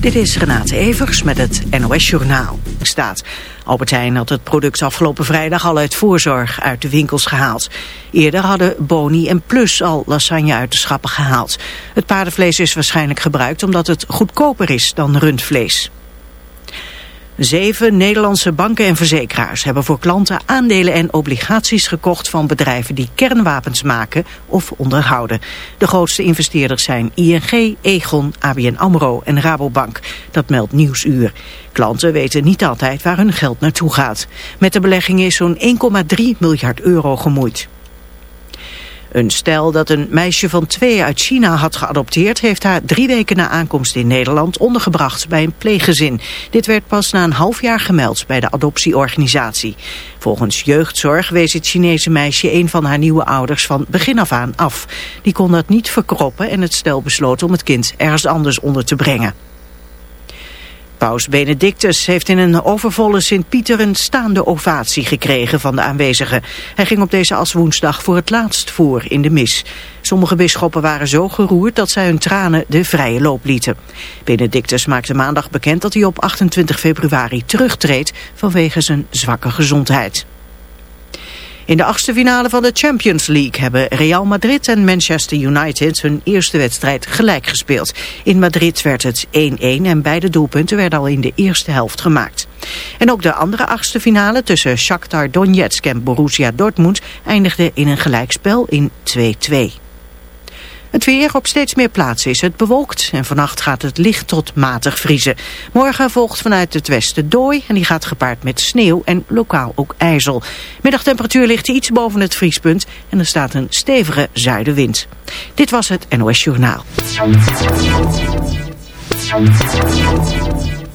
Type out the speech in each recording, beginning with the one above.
Dit is Renate Evers met het NOS Journaal. Staat. Albert Heijn had het product afgelopen vrijdag al uit voorzorg uit de winkels gehaald. Eerder hadden Boni en Plus al lasagne uit de schappen gehaald. Het paardenvlees is waarschijnlijk gebruikt omdat het goedkoper is dan rundvlees. Zeven Nederlandse banken en verzekeraars hebben voor klanten aandelen en obligaties gekocht van bedrijven die kernwapens maken of onderhouden. De grootste investeerders zijn ING, Egon, ABN AMRO en Rabobank. Dat meldt Nieuwsuur. Klanten weten niet altijd waar hun geld naartoe gaat. Met de beleggingen is zo'n 1,3 miljard euro gemoeid. Een stel dat een meisje van twee uit China had geadopteerd... heeft haar drie weken na aankomst in Nederland ondergebracht bij een pleeggezin. Dit werd pas na een half jaar gemeld bij de adoptieorganisatie. Volgens jeugdzorg wees het Chinese meisje een van haar nieuwe ouders van begin af aan af. Die kon dat niet verkroppen en het stel besloot om het kind ergens anders onder te brengen. Paus Benedictus heeft in een overvolle Sint-Pieter een staande ovatie gekregen van de aanwezigen. Hij ging op deze aswoensdag voor het laatst voor in de mis. Sommige bisschoppen waren zo geroerd dat zij hun tranen de vrije loop lieten. Benedictus maakte maandag bekend dat hij op 28 februari terugtreedt vanwege zijn zwakke gezondheid. In de achtste finale van de Champions League hebben Real Madrid en Manchester United hun eerste wedstrijd gelijk gespeeld. In Madrid werd het 1-1 en beide doelpunten werden al in de eerste helft gemaakt. En ook de andere achtste finale tussen Shakhtar Donetsk en Borussia Dortmund eindigde in een gelijkspel in 2-2. Het weer op steeds meer plaatsen is het bewolkt en vannacht gaat het licht tot matig vriezen. Morgen volgt vanuit het westen dooi en die gaat gepaard met sneeuw en lokaal ook ijzel. Middagtemperatuur ligt iets boven het vriespunt en er staat een stevige zuidenwind. Dit was het NOS Journaal.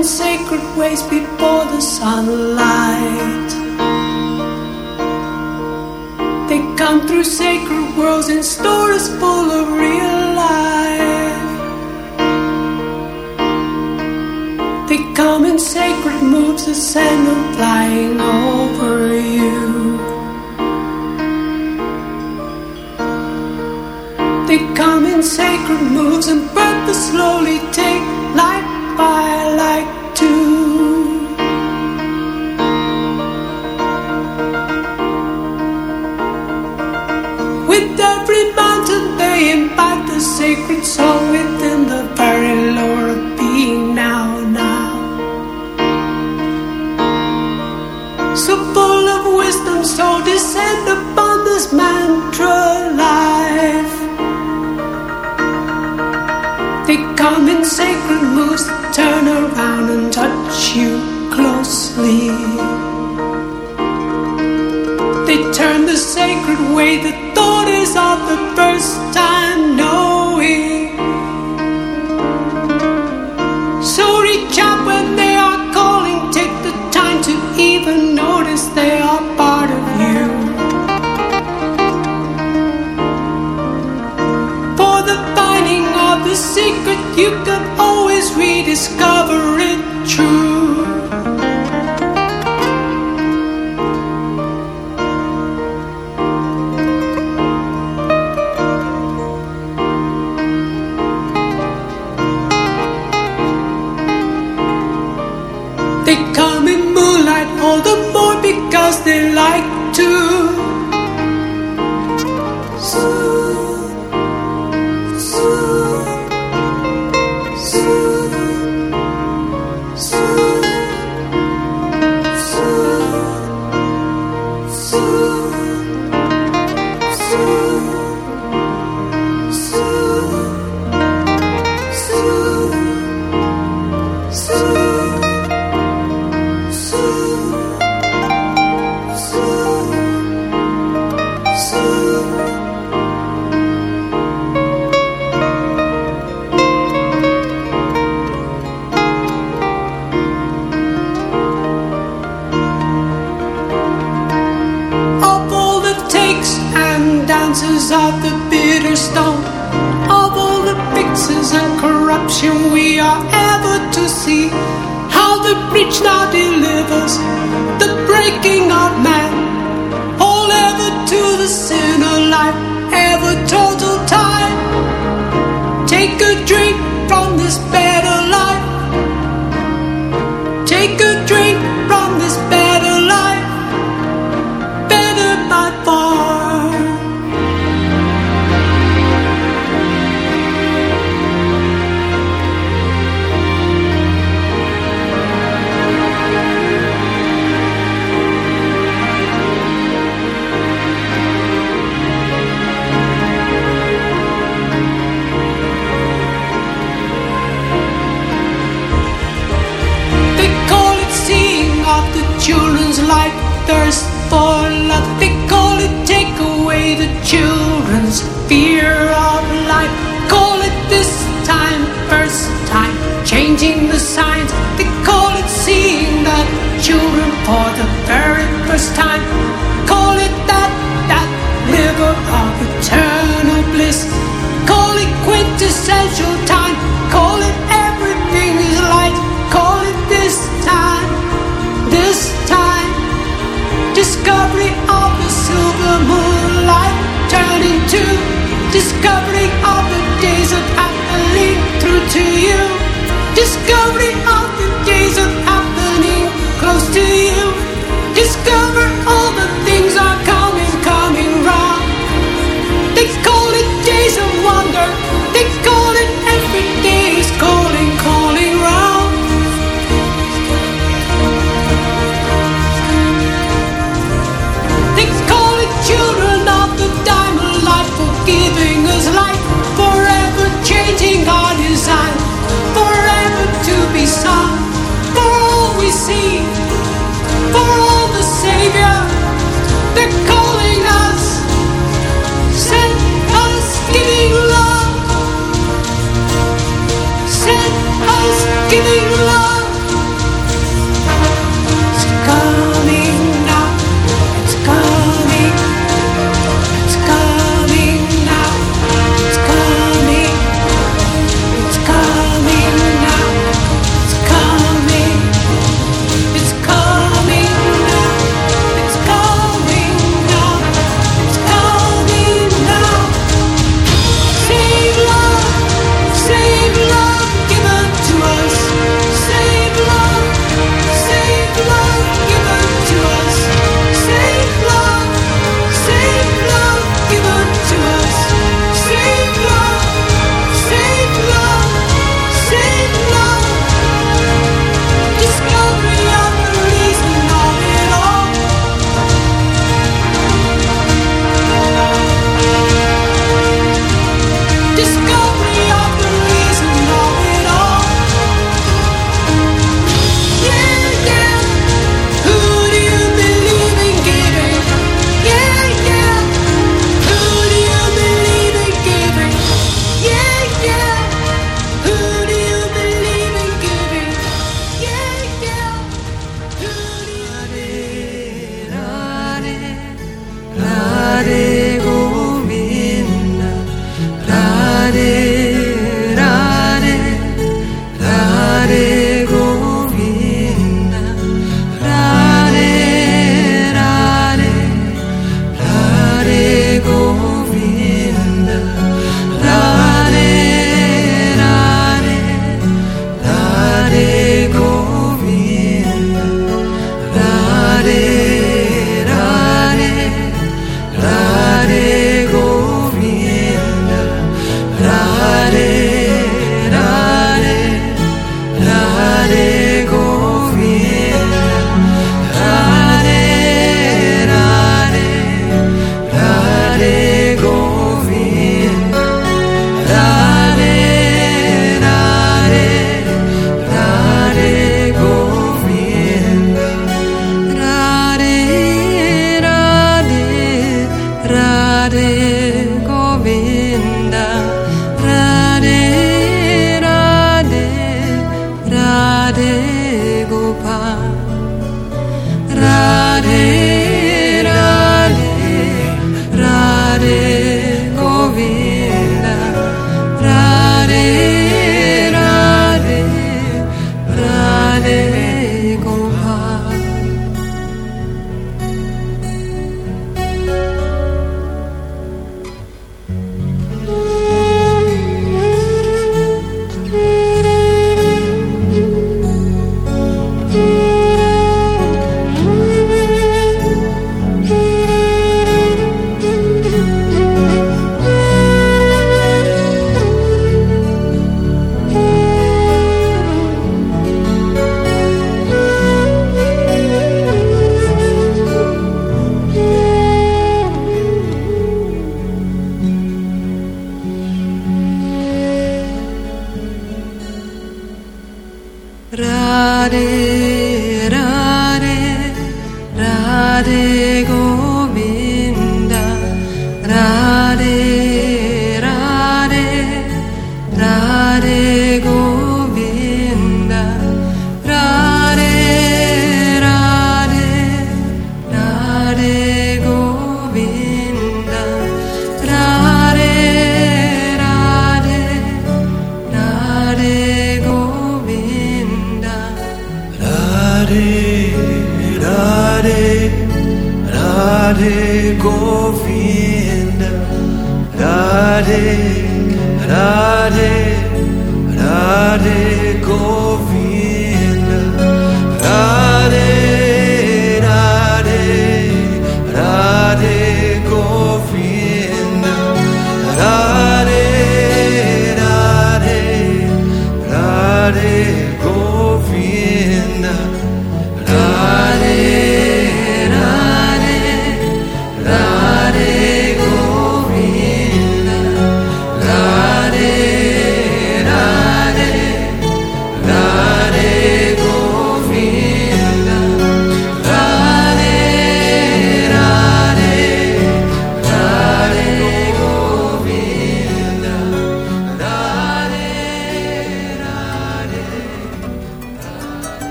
in sacred ways before the sunlight. They come through sacred worlds in stories full of real life. They come in sacred moves, the sand of flying over you. They come in sacred moves and breath slowly take life by light. turn around.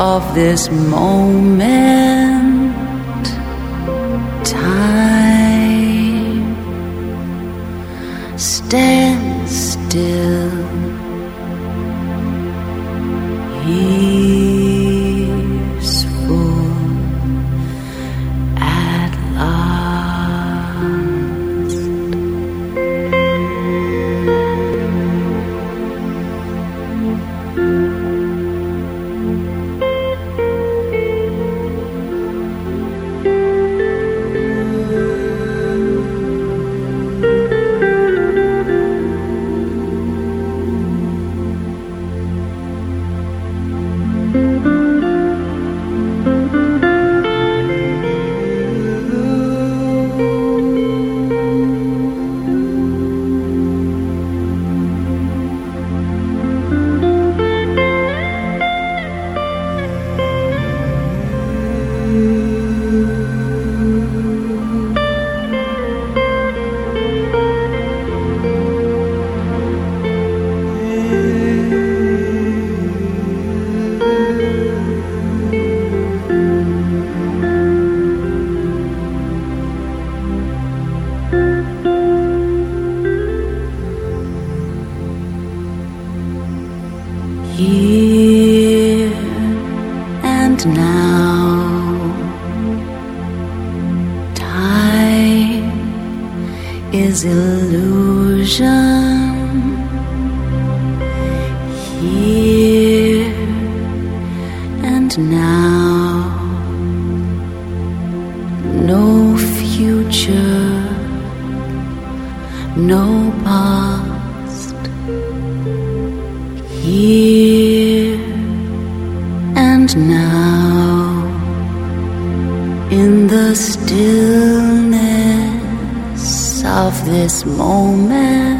of this moment, time stands still. no past. Here and now, in the stillness of this moment.